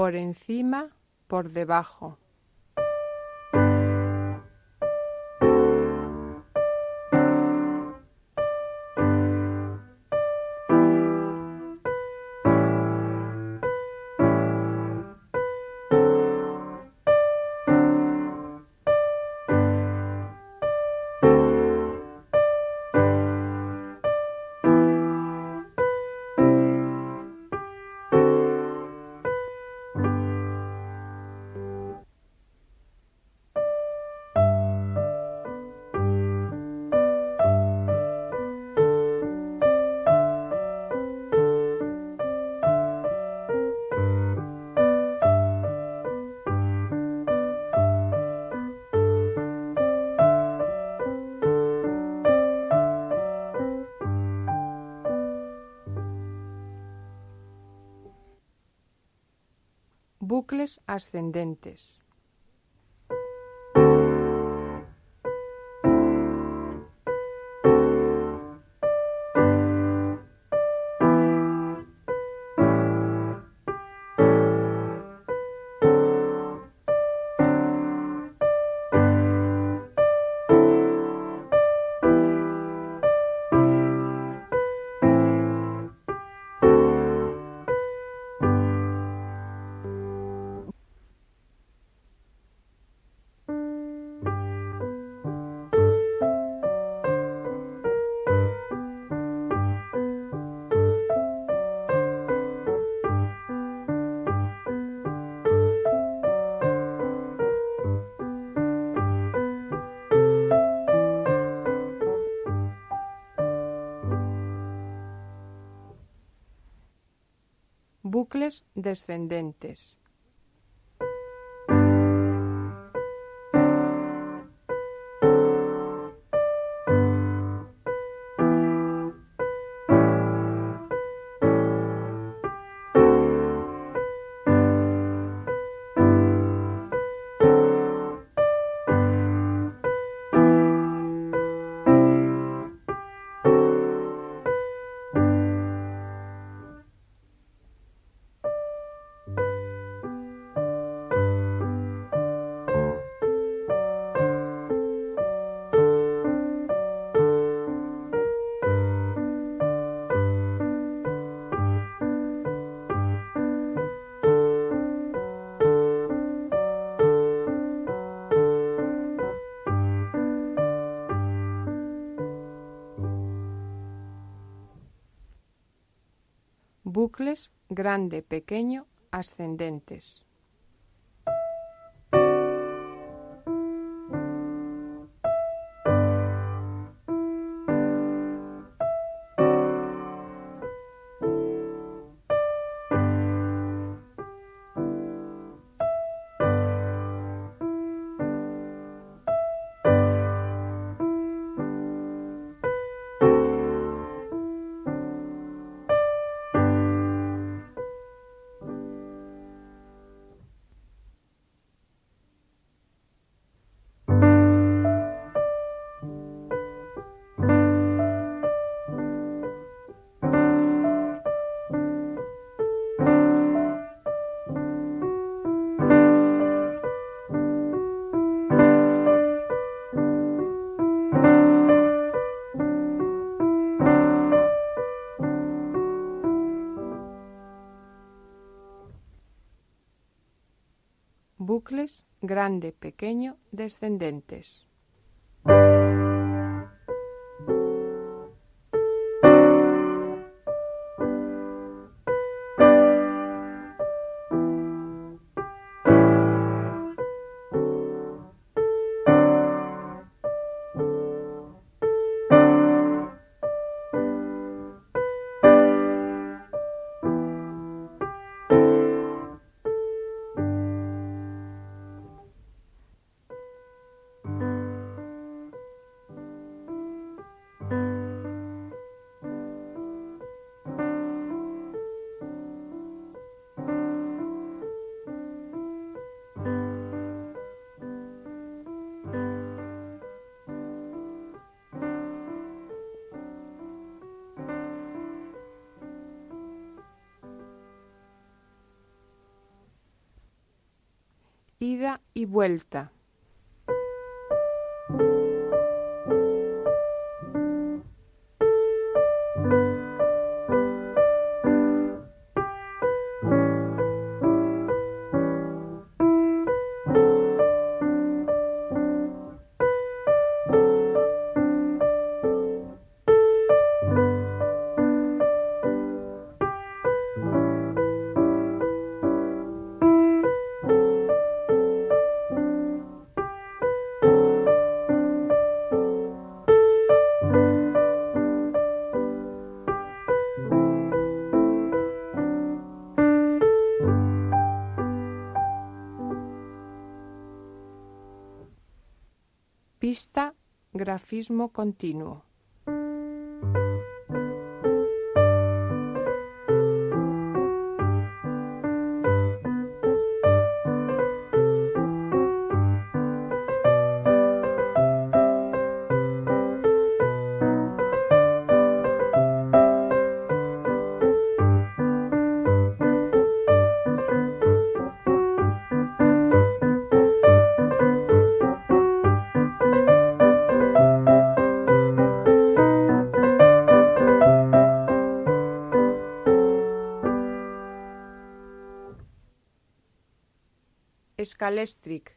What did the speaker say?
por encima, por debajo. Bucles ascendentes. Descendentes. Bucles grande, pequeño, ascendentes. Grande, pequeño, descendentes. Ida y vuelta. Pista grafismo continuo. kalestrik